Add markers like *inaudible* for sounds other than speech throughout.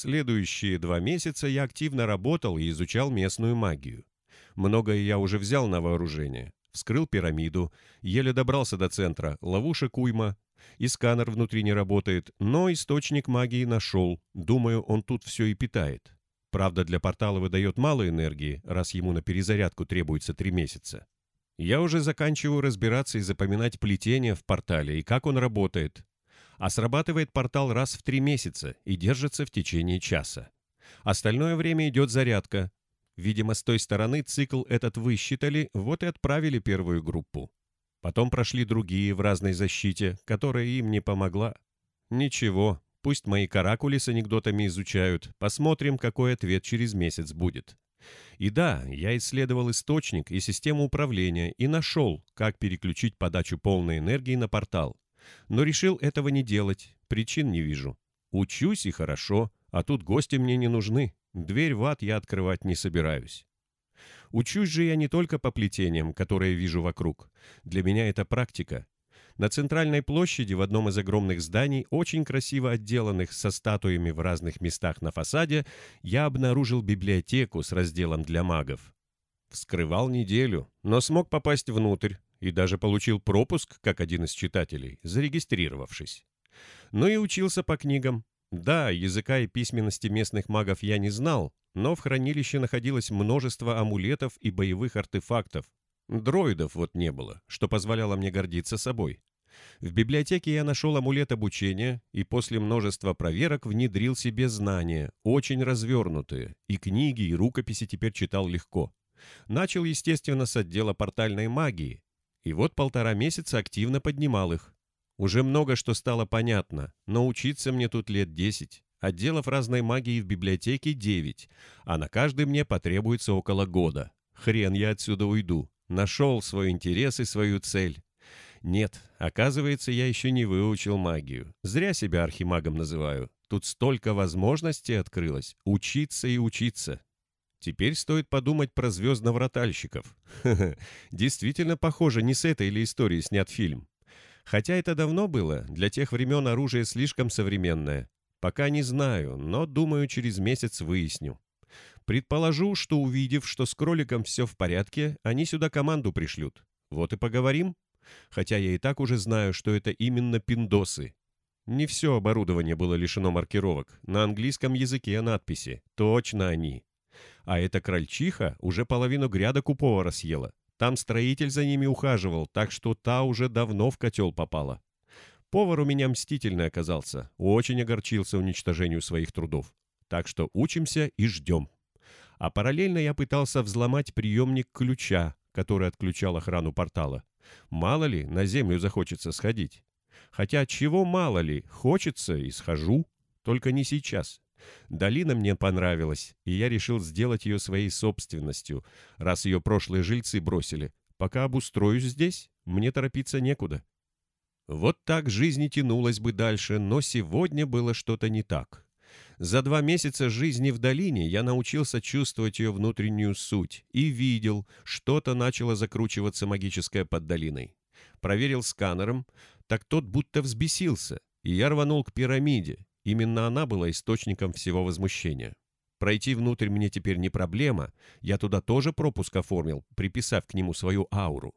Следующие два месяца я активно работал и изучал местную магию. Многое я уже взял на вооружение. Вскрыл пирамиду, еле добрался до центра, ловушек уйма, и сканер внутри не работает, но источник магии нашел. Думаю, он тут все и питает. Правда, для портала выдает мало энергии, раз ему на перезарядку требуется три месяца. Я уже заканчиваю разбираться и запоминать плетение в портале и как он работает. А срабатывает портал раз в три месяца и держится в течение часа. Остальное время идет зарядка. Видимо, с той стороны цикл этот высчитали, вот и отправили первую группу. Потом прошли другие в разной защите, которая им не помогла. Ничего, пусть мои каракули с анекдотами изучают, посмотрим, какой ответ через месяц будет. И да, я исследовал источник и систему управления и нашел, как переключить подачу полной энергии на портал. Но решил этого не делать, причин не вижу. Учусь и хорошо, а тут гости мне не нужны. Дверь в ад я открывать не собираюсь. Учусь же я не только по плетениям, которые вижу вокруг. Для меня это практика. На центральной площади в одном из огромных зданий, очень красиво отделанных со статуями в разных местах на фасаде, я обнаружил библиотеку с разделом для магов. Вскрывал неделю, но смог попасть внутрь и даже получил пропуск, как один из читателей, зарегистрировавшись. Ну и учился по книгам. Да, языка и письменности местных магов я не знал, но в хранилище находилось множество амулетов и боевых артефактов. Дроидов вот не было, что позволяло мне гордиться собой. В библиотеке я нашел амулет обучения и после множества проверок внедрил себе знания, очень развернутые, и книги, и рукописи теперь читал легко. Начал, естественно, с отдела портальной магии, и вот полтора месяца активно поднимал их. Уже много что стало понятно, но учиться мне тут лет десять. Отделов разной магии в библиотеке девять, а на каждый мне потребуется около года. Хрен я отсюда уйду. Нашел свой интерес и свою цель. Нет, оказывается, я еще не выучил магию. Зря себя архимагом называю. Тут столько возможностей открылось. Учиться и учиться. Теперь стоит подумать про звездно-вратальщиков. *laughs* Действительно похоже, не с этой или истории снят фильм. Хотя это давно было, для тех времен оружие слишком современное. Пока не знаю, но, думаю, через месяц выясню. Предположу, что увидев, что с кроликом все в порядке, они сюда команду пришлют. Вот и поговорим. Хотя я и так уже знаю, что это именно пиндосы. Не все оборудование было лишено маркировок. На английском языке надписи. Точно они. А эта крольчиха уже половину грядок у повара съела. Там строитель за ними ухаживал, так что та уже давно в котел попала. Повар у меня мстительный оказался, очень огорчился уничтожению своих трудов. Так что учимся и ждем. А параллельно я пытался взломать приемник ключа, который отключал охрану портала. Мало ли, на землю захочется сходить. Хотя чего мало ли, хочется и схожу, только не сейчас. Долина мне понравилась, и я решил сделать ее своей собственностью, раз ее прошлые жильцы бросили. Пока обустроюсь здесь, мне торопиться некуда. Вот так жизнь и тянулась бы дальше, но сегодня было что-то не так. За два месяца жизни в долине я научился чувствовать ее внутреннюю суть и видел, что-то начало закручиваться магическое под долиной. Проверил сканером, так тот будто взбесился, и я рванул к пирамиде. Именно она была источником всего возмущения. Пройти внутрь мне теперь не проблема, я туда тоже пропуск оформил, приписав к нему свою ауру.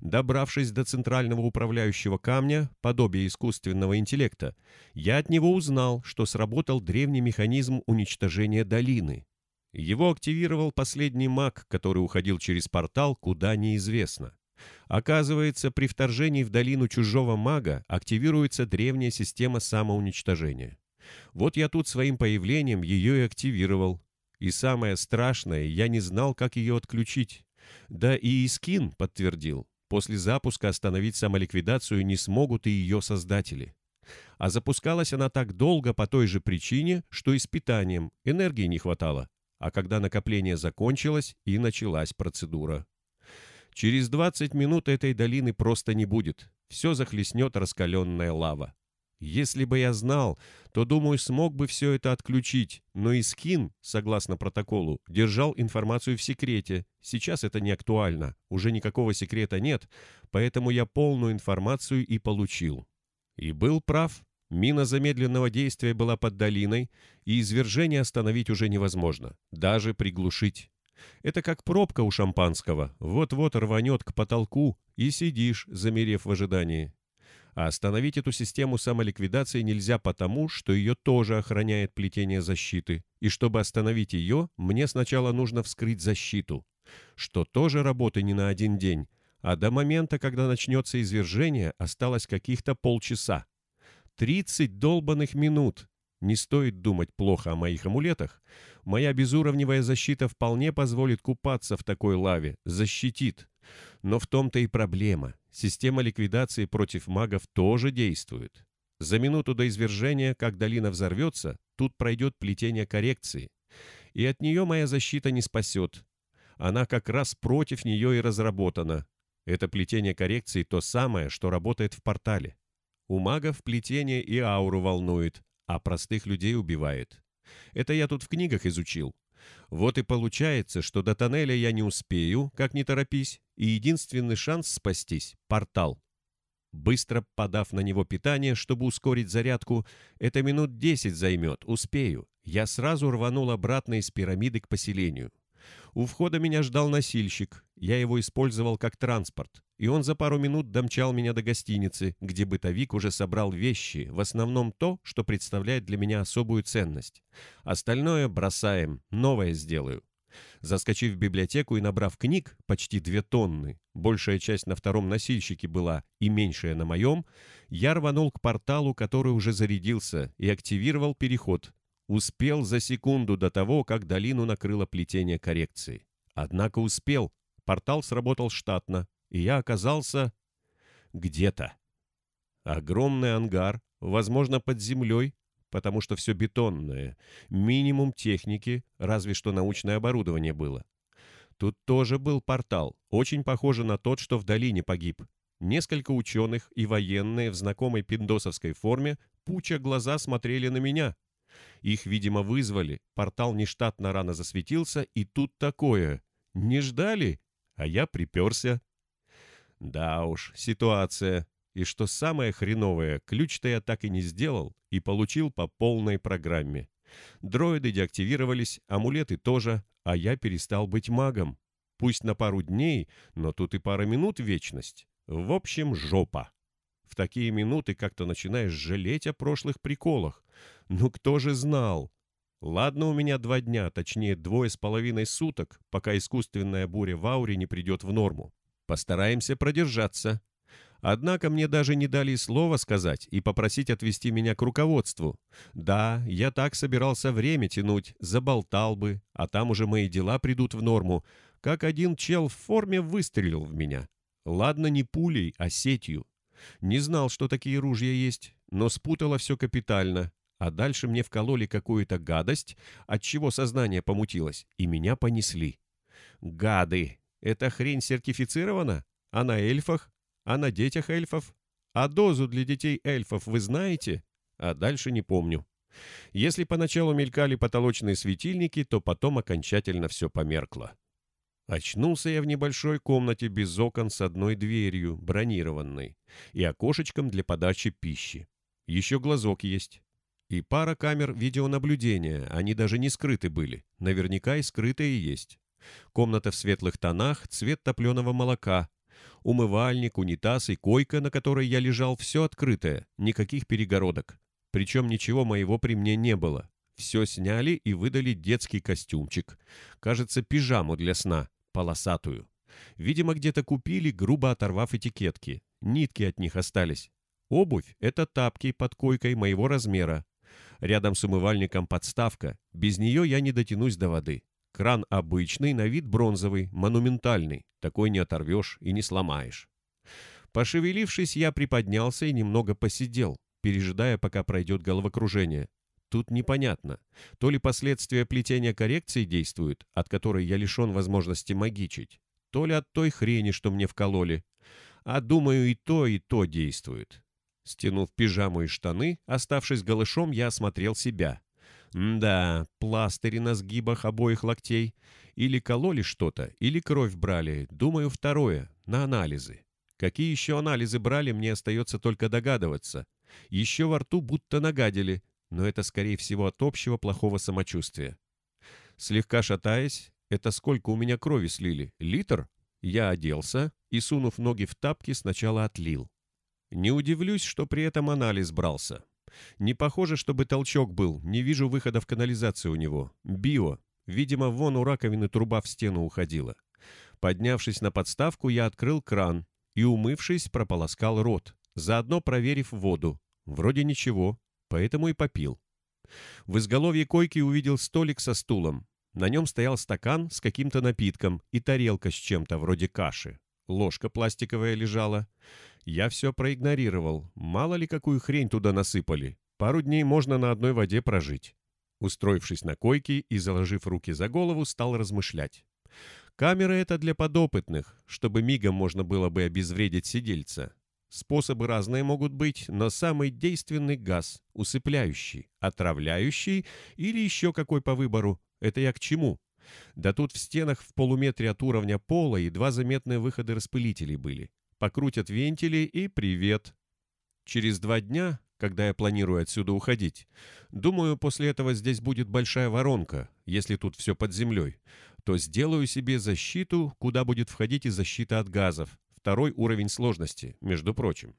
Добравшись до центрального управляющего камня, подобия искусственного интеллекта, я от него узнал, что сработал древний механизм уничтожения долины. Его активировал последний маг, который уходил через портал куда неизвестно. Оказывается, при вторжении в долину чужого мага активируется древняя система самоуничтожения. Вот я тут своим появлением ее и активировал. И самое страшное, я не знал, как ее отключить. Да и Искин подтвердил, после запуска остановить самоликвидацию не смогут и ее создатели. А запускалась она так долго по той же причине, что и с питанием, энергии не хватало. А когда накопление закончилось, и началась процедура. Через 20 минут этой долины просто не будет. Все захлестнет раскаленная лава. Если бы я знал, то, думаю, смог бы все это отключить, но и Скин, согласно протоколу, держал информацию в секрете. Сейчас это не актуально, уже никакого секрета нет, поэтому я полную информацию и получил. И был прав. Мина замедленного действия была под долиной, и извержение остановить уже невозможно, даже приглушить. Это как пробка у шампанского, вот-вот рванет к потолку, и сидишь, замерев в ожидании. А остановить эту систему самоликвидации нельзя потому, что ее тоже охраняет плетение защиты. И чтобы остановить ее, мне сначала нужно вскрыть защиту. Что тоже работы не на один день. А до момента, когда начнется извержение, осталось каких-то полчаса. Тридцать долбанных минут. Не стоит думать плохо о моих амулетах. Моя безуровневая защита вполне позволит купаться в такой лаве, защитит. Но в том-то и проблема. Система ликвидации против магов тоже действует. За минуту до извержения, как долина взорвется, тут пройдет плетение коррекции. И от нее моя защита не спасет. Она как раз против нее и разработана. Это плетение коррекции то самое, что работает в портале. У магов плетение и ауру волнует, а простых людей убивает. Это я тут в книгах изучил. Вот и получается, что до тоннеля я не успею, как не торопись, и единственный шанс спастись — портал. Быстро подав на него питание, чтобы ускорить зарядку, это минут десять займет, успею. Я сразу рванул обратно из пирамиды к поселению. У входа меня ждал носильщик. Я его использовал как транспорт. И он за пару минут домчал меня до гостиницы, где бытовик уже собрал вещи, в основном то, что представляет для меня особую ценность. Остальное бросаем, новое сделаю. Заскочив в библиотеку и набрав книг, почти две тонны, большая часть на втором носильщике была и меньшая на моем, я рванул к порталу, который уже зарядился, и активировал переход, Успел за секунду до того, как долину накрыло плетение коррекции. Однако успел. Портал сработал штатно, и я оказался где-то. Огромный ангар, возможно, под землей, потому что все бетонное, минимум техники, разве что научное оборудование было. Тут тоже был портал, очень похожий на тот, что в долине погиб. Несколько ученых и военные в знакомой пиндосовской форме, пуча глаза смотрели на меня, их, видимо, вызвали, портал нештатно рано засветился, и тут такое. Не ждали, а я приперся. Да уж, ситуация. И что самое хреновое, ключ-то я так и не сделал и получил по полной программе. Дроиды деактивировались, амулеты тоже, а я перестал быть магом. Пусть на пару дней, но тут и пара минут вечность. В общем, жопа. В такие минуты как-то начинаешь жалеть о прошлых приколах. Ну кто же знал? Ладно, у меня два дня, точнее двое с половиной суток, пока искусственная буря в ауре не придет в норму. Постараемся продержаться. Однако мне даже не дали слова сказать и попросить отвести меня к руководству. Да, я так собирался время тянуть, заболтал бы, а там уже мои дела придут в норму, как один чел в форме выстрелил в меня. Ладно, не пулей, а сетью. Не знал, что такие ружья есть, но спутало все капитально. А дальше мне вкололи какую-то гадость, от чего сознание помутилось, и меня понесли. Гады! Эта хрень сертифицирована? А на эльфах? А на детях эльфов? А дозу для детей эльфов вы знаете? А дальше не помню. Если поначалу мелькали потолочные светильники, то потом окончательно все померкло. Очнулся я в небольшой комнате без окон с одной дверью, бронированной, и окошечком для подачи пищи. Еще глазок есть. И пара камер видеонаблюдения, они даже не скрыты были, наверняка и скрытые есть. Комната в светлых тонах, цвет топленого молока. Умывальник, унитаз и койка, на которой я лежал, все открытое, никаких перегородок. Причем ничего моего при мне не было. Все сняли и выдали детский костюмчик. Кажется, пижаму для сна, полосатую. Видимо, где-то купили, грубо оторвав этикетки. Нитки от них остались. Обувь — это тапки под койкой моего размера. Рядом с умывальником подставка. Без нее я не дотянусь до воды. Кран обычный, на вид бронзовый, монументальный. Такой не оторвешь и не сломаешь. Пошевелившись, я приподнялся и немного посидел, пережидая, пока пройдет головокружение. Тут непонятно, то ли последствия плетения коррекции действуют, от которой я лишен возможности магичить, то ли от той хрени, что мне вкололи. А думаю, и то, и то действует. Стянув пижаму и штаны, оставшись голышом, я осмотрел себя. Да, пластыри на сгибах обоих локтей. Или кололи что-то, или кровь брали. Думаю, второе, на анализы. Какие еще анализы брали, мне остается только догадываться. Еще во рту будто нагадили, но это, скорее всего, от общего плохого самочувствия. Слегка шатаясь, это сколько у меня крови слили? Литр? Я оделся и, сунув ноги в тапки, сначала отлил. Не удивлюсь, что при этом анализ брался. Не похоже, чтобы толчок был, не вижу выхода в канализацию у него. Био. Видимо, вон у раковины труба в стену уходила. Поднявшись на подставку, я открыл кран и, умывшись, прополоскал рот, заодно проверив воду. Вроде ничего, поэтому и попил. В изголовье койки увидел столик со стулом. На нем стоял стакан с каким-то напитком и тарелка с чем-то вроде каши. Ложка пластиковая лежала. Я все проигнорировал. Мало ли какую хрень туда насыпали. Пару дней можно на одной воде прожить. Устроившись на койке и заложив руки за голову, стал размышлять. Камера это для подопытных, чтобы мигом можно было бы обезвредить сидельца. Способы разные могут быть, но самый действенный газ, усыпляющий, отравляющий или еще какой по выбору, это я к чему? Да тут в стенах в полуметре от уровня пола едва заметные выходы распылителей были. Покрутят вентили и привет. Через два дня, когда я планирую отсюда уходить, думаю, после этого здесь будет большая воронка, если тут все под землей, то сделаю себе защиту, куда будет входить и защита от газов, второй уровень сложности, между прочим.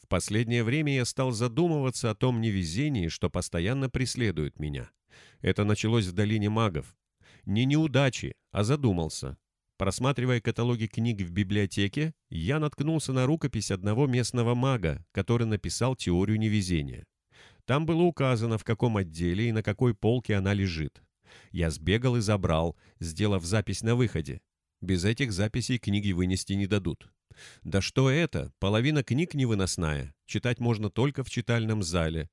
В последнее время я стал задумываться о том невезении, что постоянно преследует меня. Это началось в долине магов. Не неудачи, а задумался. Просматривая каталоги книг в библиотеке, я наткнулся на рукопись одного местного мага, который написал теорию невезения. Там было указано, в каком отделе и на какой полке она лежит. Я сбегал и забрал, сделав запись на выходе. Без этих записей книги вынести не дадут. Да что это, половина книг невыносная, читать можно только в читальном зале.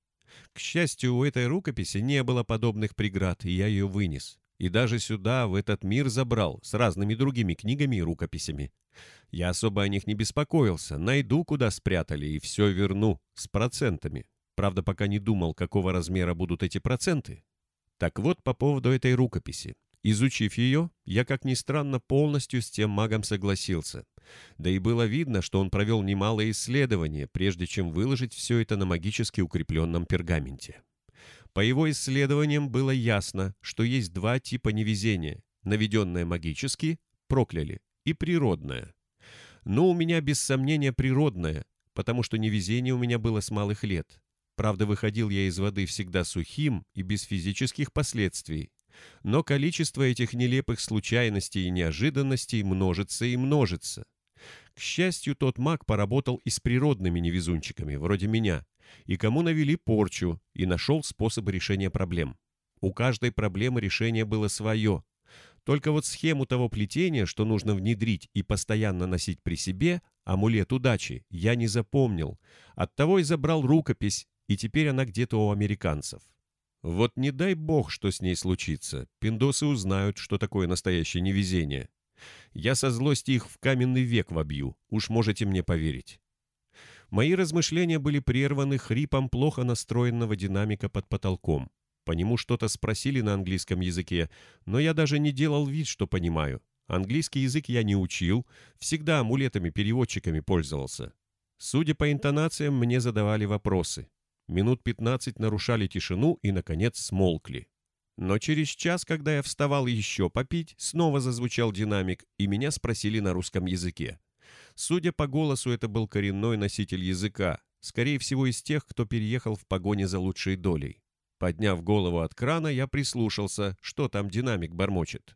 К счастью, у этой рукописи не было подобных преград, и я ее вынес. И даже сюда, в этот мир забрал, с разными другими книгами и рукописями. Я особо о них не беспокоился, найду, куда спрятали, и все верну, с процентами. Правда, пока не думал, какого размера будут эти проценты. Так вот, по поводу этой рукописи. Изучив ее, я, как ни странно, полностью с тем магом согласился. Да и было видно, что он провел немалое исследование, прежде чем выложить все это на магически укрепленном пергаменте. По его исследованиям было ясно, что есть два типа невезения – наведенное магически, прокляли, и природное. Но у меня без сомнения природное, потому что невезение у меня было с малых лет. Правда, выходил я из воды всегда сухим и без физических последствий, но количество этих нелепых случайностей и неожиданностей множится и множится. К счастью, тот маг поработал и с природными невезунчиками, вроде меня, и кому навели порчу, и нашел способы решения проблем. У каждой проблемы решение было свое. Только вот схему того плетения, что нужно внедрить и постоянно носить при себе, амулет удачи, я не запомнил. Оттого и забрал рукопись, и теперь она где-то у американцев. Вот не дай бог, что с ней случится. Пиндосы узнают, что такое настоящее невезение. Я со злости их в каменный век вобью, уж можете мне поверить. Мои размышления были прерваны хрипом плохо настроенного динамика под потолком. По нему что-то спросили на английском языке, но я даже не делал вид, что понимаю. Английский язык я не учил, всегда амулетами-переводчиками пользовался. Судя по интонациям, мне задавали вопросы. Минут пятнадцать нарушали тишину и, наконец, смолкли. Но через час, когда я вставал еще попить, снова зазвучал динамик, и меня спросили на русском языке. Судя по голосу, это был коренной носитель языка, скорее всего, из тех, кто переехал в погоне за лучшей долей. Подняв голову от крана, я прислушался, что там динамик бормочет.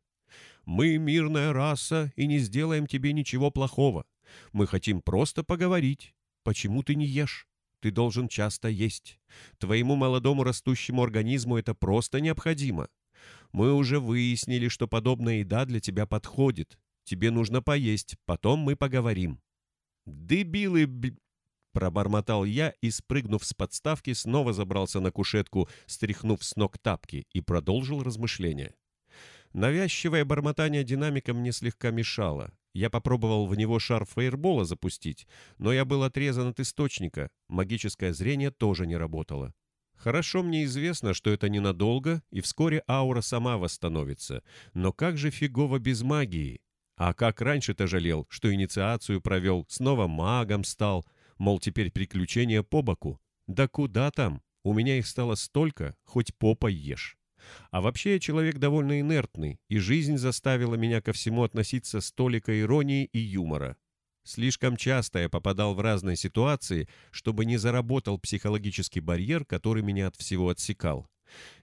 «Мы мирная раса и не сделаем тебе ничего плохого. Мы хотим просто поговорить. Почему ты не ешь?» Ты должен часто есть. Твоему молодому растущему организму это просто необходимо. Мы уже выяснили, что подобная еда для тебя подходит. Тебе нужно поесть, потом мы поговорим». «Дебилы, б...» Пробормотал я и, спрыгнув с подставки, снова забрался на кушетку, стряхнув с ног тапки, и продолжил размышления. Навязчивое бормотание динамика мне слегка мешало. Я попробовал в него шар фейербола запустить, но я был отрезан от источника, магическое зрение тоже не работало. Хорошо мне известно, что это ненадолго, и вскоре аура сама восстановится. Но как же фигово без магии? А как раньше-то жалел, что инициацию провел, снова магом стал, мол, теперь приключения по боку. Да куда там? У меня их стало столько, хоть попой ешь. А вообще человек довольно инертный, и жизнь заставила меня ко всему относиться с толикой иронии и юмора. Слишком часто я попадал в разные ситуации, чтобы не заработал психологический барьер, который меня от всего отсекал.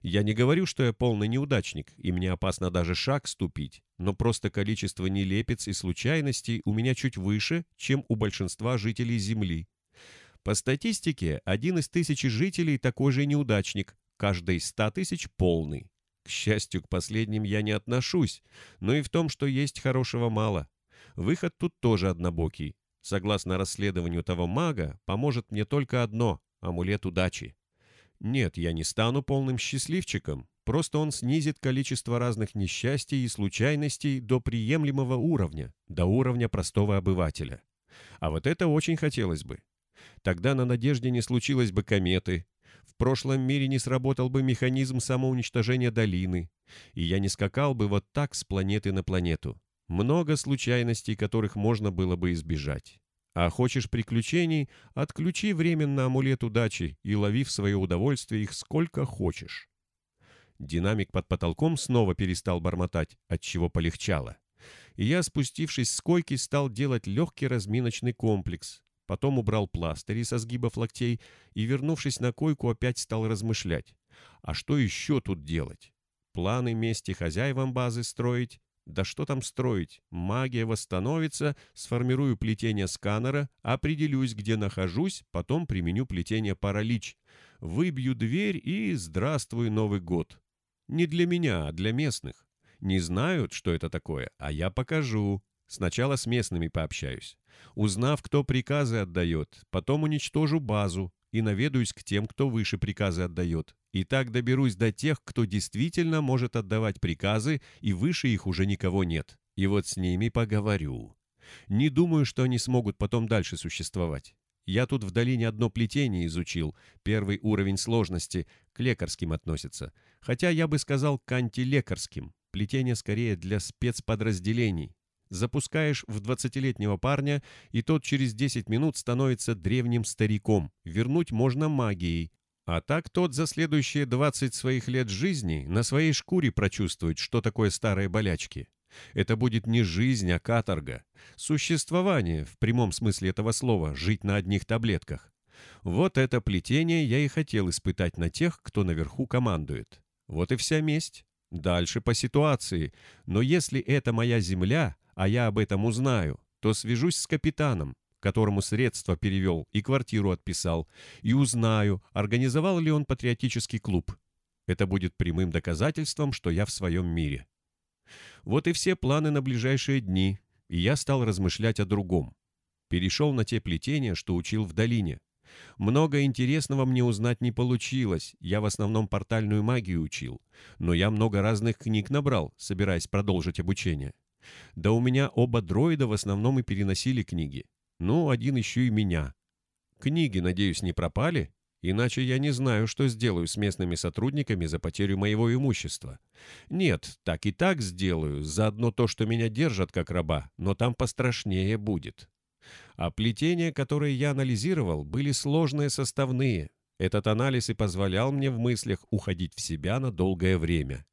Я не говорю, что я полный неудачник, и мне опасно даже шаг ступить, но просто количество нелепец и случайностей у меня чуть выше, чем у большинства жителей Земли. По статистике, один из тысячи жителей такой же неудачник, каждый из ста тысяч полный. К счастью, к последним я не отношусь, но и в том, что есть хорошего мало. Выход тут тоже однобокий. Согласно расследованию того мага, поможет мне только одно – амулет удачи. Нет, я не стану полным счастливчиком, просто он снизит количество разных несчастий и случайностей до приемлемого уровня, до уровня простого обывателя. А вот это очень хотелось бы. Тогда на Надежде не случилось бы кометы, в прошлом мире не сработал бы механизм самоуничтожения долины, и я не скакал бы вот так с планеты на планету. Много случайностей, которых можно было бы избежать. А хочешь приключений, отключи временно амулет удачи и лови в свое удовольствие их сколько хочешь. Динамик под потолком снова перестал бормотать, отчего полегчало. И я, спустившись с койки, стал делать легкий разминочный комплекс. Потом убрал пластыри со сгибов локтей и, вернувшись на койку, опять стал размышлять. А что еще тут делать? Планы мести хозяевам базы строить да что там строить? Магия восстановится, сформирую плетение сканера, определюсь, где нахожусь, потом применю плетение паралич. Выбью дверь и здравствуй Новый год. Не для меня, а для местных. Не знают, что это такое, а я покажу. Сначала с местными пообщаюсь. Узнав, кто приказы отдает, потом уничтожу базу, и наведаюсь к тем, кто выше приказы отдает. И так доберусь до тех, кто действительно может отдавать приказы, и выше их уже никого нет. И вот с ними поговорю. Не думаю, что они смогут потом дальше существовать. Я тут в долине одно плетение изучил, первый уровень сложности, к лекарским относится. Хотя я бы сказал к антилекарским. Плетение скорее для спецподразделений. Запускаешь в 20-летнего парня, и тот через 10 минут становится древним стариком. Вернуть можно магией. А так тот за следующие 20 своих лет жизни на своей шкуре прочувствует, что такое старые болячки. Это будет не жизнь, а каторга. Существование, в прямом смысле этого слова, жить на одних таблетках. Вот это плетение я и хотел испытать на тех, кто наверху командует. Вот и вся месть. Дальше по ситуации. Но если это моя земля, а я об этом узнаю, то свяжусь с капитаном, которому средства перевел и квартиру отписал, и узнаю, организовал ли он патриотический клуб. Это будет прямым доказательством, что я в своем мире. Вот и все планы на ближайшие дни, и я стал размышлять о другом. Перешел на те плетения, что учил в долине. Много интересного мне узнать не получилось, я в основном портальную магию учил, но я много разных книг набрал, собираясь продолжить обучение. Да у меня оба дроида в основном и переносили книги. Ну, один еще и меня. Книги, надеюсь, не пропали? Иначе я не знаю, что сделаю с местными сотрудниками за потерю моего имущества. Нет, так и так сделаю, заодно то, что меня держат как раба, но там пострашнее будет. А плетения, которые я анализировал, были сложные составные. Этот анализ и позволял мне в мыслях уходить в себя на долгое время.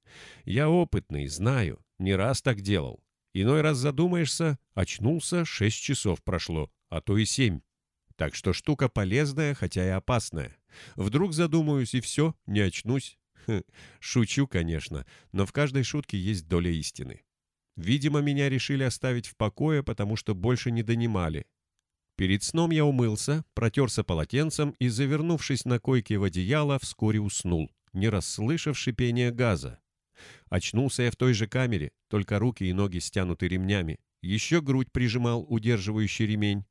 Я опытный, знаю, не раз так делал. Иной раз задумаешься, очнулся, шесть часов прошло, а то и семь. Так что штука полезная, хотя и опасная. Вдруг задумаюсь и все, не очнусь. Хм, шучу, конечно, но в каждой шутке есть доля истины. Видимо, меня решили оставить в покое, потому что больше не донимали. Перед сном я умылся, протерся полотенцем и, завернувшись на койке в одеяло, вскоре уснул, не расслышав шипения газа. Очнулся я в той же камере, только руки и ноги стянуты ремнями. Еще грудь прижимал удерживающий ремень.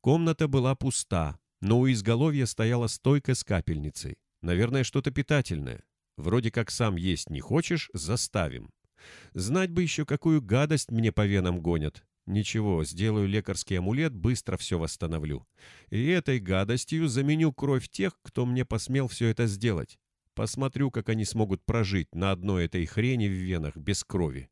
Комната была пуста, но у изголовья стояла стойка с капельницей. Наверное, что-то питательное. Вроде как сам есть не хочешь, заставим. Знать бы еще, какую гадость мне по венам гонят. Ничего, сделаю лекарский амулет, быстро все восстановлю. И этой гадостью заменю кровь тех, кто мне посмел все это сделать. Посмотрю, как они смогут прожить на одной этой хрени в венах без крови.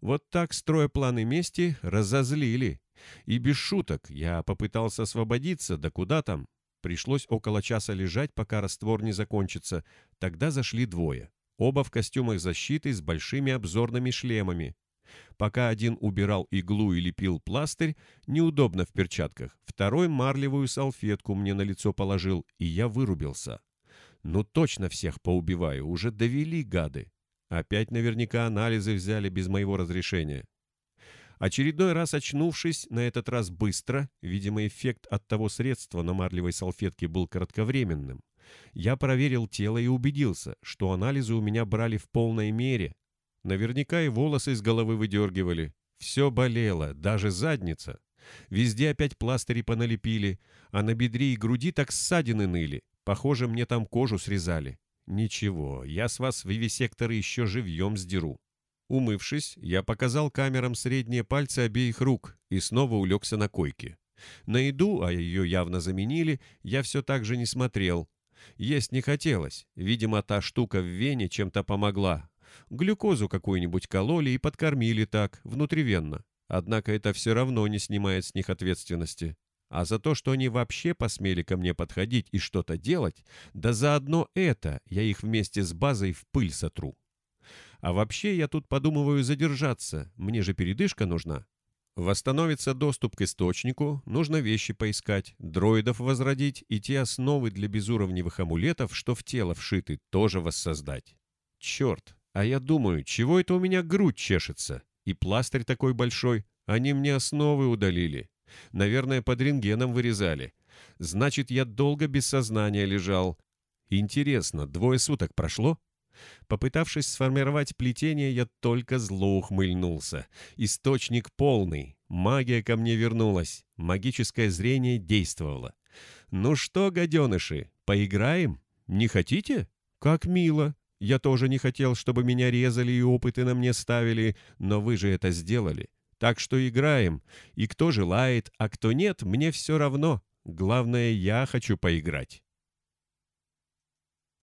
Вот так, строя планы мести, разозлили. И без шуток, я попытался освободиться, да куда там. Пришлось около часа лежать, пока раствор не закончится. Тогда зашли двое. Оба в костюмах защиты с большими обзорными шлемами. Пока один убирал иглу и лепил пластырь, неудобно в перчатках, второй марлевую салфетку мне на лицо положил, и я вырубился. Ну точно всех поубиваю, уже довели гады. Опять наверняка анализы взяли без моего разрешения. Очередной раз очнувшись, на этот раз быстро, видимо, эффект от того средства на марлевой салфетке был кратковременным, я проверил тело и убедился, что анализы у меня брали в полной мере. Наверняка и волосы из головы выдергивали. Все болело, даже задница. Везде опять пластыри поналепили, а на бедре и груди так ссадины ныли. Похоже, мне там кожу срезали. Ничего, я с вас вивисекторы еще живьем сдеру. Умывшись, я показал камерам средние пальцы обеих рук и снова улегся на койке. На еду, а ее явно заменили, я все так же не смотрел. Есть не хотелось. Видимо, та штука в вене чем-то помогла. Глюкозу какую-нибудь кололи и подкормили так, внутривенно. Однако это все равно не снимает с них ответственности. А за то, что они вообще посмели ко мне подходить и что-то делать, да заодно это я их вместе с базой в пыль сотру. А вообще я тут подумываю задержаться, мне же передышка нужна. Восстановится доступ к источнику, нужно вещи поискать, дроидов возродить и те основы для безуровневых амулетов, что в тело вшиты, тоже воссоздать. Черт, а я думаю, чего это у меня грудь чешется? И пластырь такой большой, они мне основы удалили. Наверное, под рентгеном вырезали. Значит, я долго без сознания лежал. Интересно, двое суток прошло? Попытавшись сформировать плетение, я только зло ухмыльнулся. Источник полный. Магия ко мне вернулась. Магическое зрение действовало. «Ну что, гаденыши, поиграем? Не хотите? Как мило. Я тоже не хотел, чтобы меня резали и опыты на мне ставили, но вы же это сделали. Так что играем. И кто желает, а кто нет, мне все равно. Главное, я хочу поиграть.